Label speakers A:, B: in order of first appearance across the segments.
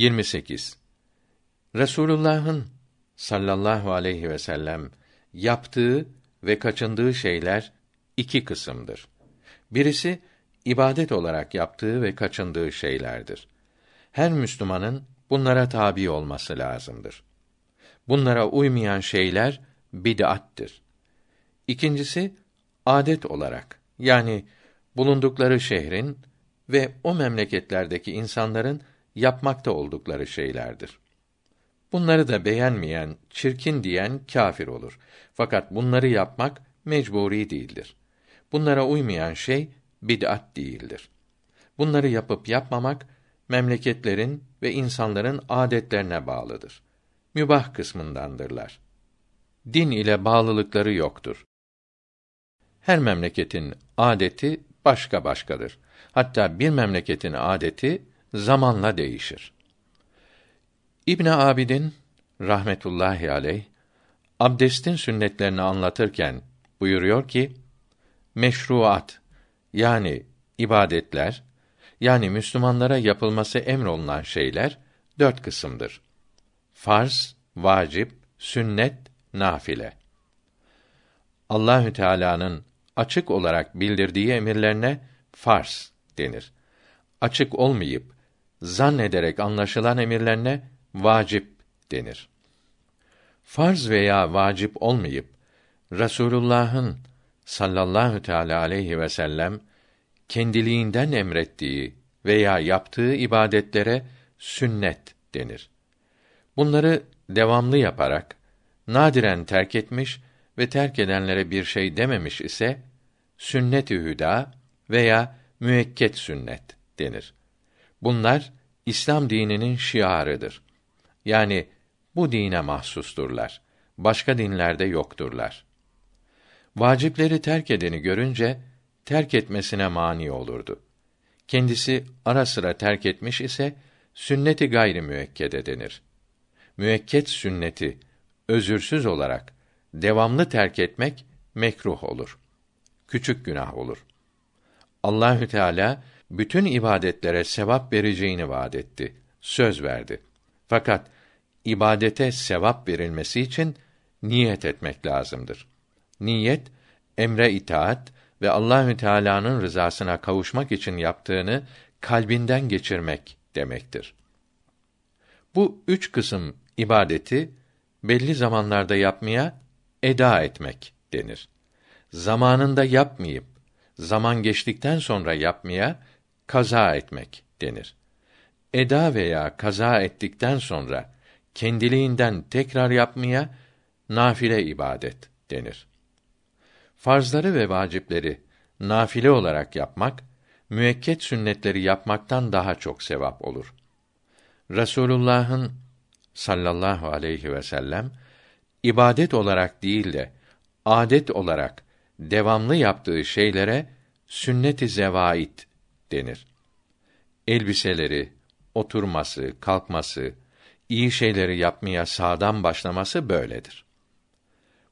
A: 28. Resulullah'ın sallallahu aleyhi ve sellem yaptığı ve kaçındığı şeyler iki kısımdır. Birisi ibadet olarak yaptığı ve kaçındığı şeylerdir. Her Müslümanın bunlara tabi olması lazımdır. Bunlara uymayan şeyler bid'attir. İkincisi adet olarak yani bulundukları şehrin ve o memleketlerdeki insanların yapmakta oldukları şeylerdir. Bunları da beğenmeyen, çirkin diyen kâfir olur. Fakat bunları yapmak mecburi değildir. Bunlara uymayan şey bid'at değildir. Bunları yapıp yapmamak memleketlerin ve insanların adetlerine bağlıdır. Mübah kısmındandırlar. Din ile bağlılıkları yoktur. Her memleketin adeti başka başkadır. Hatta bir memleketin adeti zamanla değişir. İbn Abidin rahmetullahi aleyh abdestin sünnetlerini anlatırken buyuruyor ki meşruat yani ibadetler yani Müslümanlara yapılması emrolunan şeyler dört kısımdır. Farz, vacip, sünnet, nafile. Allahü Teala'nın açık olarak bildirdiği emirlerine farz denir. Açık olmayıp zannederek anlaşılan emirlerine vacip denir. Farz veya vacip olmayıp Resulullah'ın sallallahu teala aleyhi ve sellem kendiliğinden emrettiği veya yaptığı ibadetlere sünnet denir. Bunları devamlı yaparak nadiren terk etmiş ve terk edenlere bir şey dememiş ise sünnet-i hüda veya müekket sünnet denir. Bunlar İslam dininin şiarıdır. Yani bu dine mahsusturlar. Başka dinlerde yokturlar. Vacipleri terk edeni görünce terk etmesine mani olurdu. Kendisi ara sıra terk etmiş ise sünneti gayri müekkede denir. Müekket sünneti özürsüz olarak devamlı terk etmek mekruh olur. Küçük günah olur. Allahü Teala bütün ibadetlere sevap vereceğini vaad etti. Söz verdi. Fakat ibadete sevap verilmesi için niyet etmek lazımdır. Niyet emre itaat ve Allahü Teala'nın rızasına kavuşmak için yaptığını kalbinden geçirmek demektir. Bu üç kısım ibadeti belli zamanlarda yapmaya eda etmek denir. Zamanında yapmayıp zaman geçtikten sonra yapmaya kaza etmek denir. Eda veya kaza ettikten sonra kendiliğinden tekrar yapmaya nafile ibadet denir. Farzları ve vacipleri nafile olarak yapmak müekket sünnetleri yapmaktan daha çok sevap olur. Resulullah'ın sallallahu aleyhi ve sellem ibadet olarak değil de adet olarak devamlı yaptığı şeylere sünnet-i zevait denir. Elbiseleri, oturması, kalkması, iyi şeyleri yapmaya sağdan başlaması böyledir.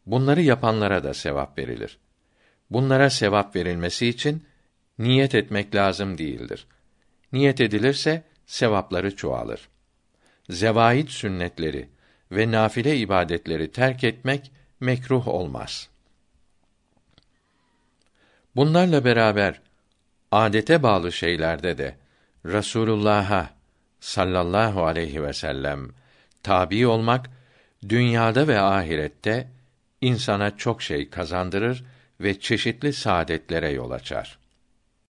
A: Bunları yapanlara da sevap verilir. Bunlara sevap verilmesi için niyet etmek lazım değildir. Niyet edilirse sevapları çoğalır. Zevait sünnetleri ve nafile ibadetleri terk etmek mekruh olmaz. Bunlarla beraber adete bağlı şeylerde de Rasulullah'a sallallahu aleyhi ve sellem tabi olmak dünyada ve ahirette insana çok şey kazandırır ve çeşitli saadetlere yol açar.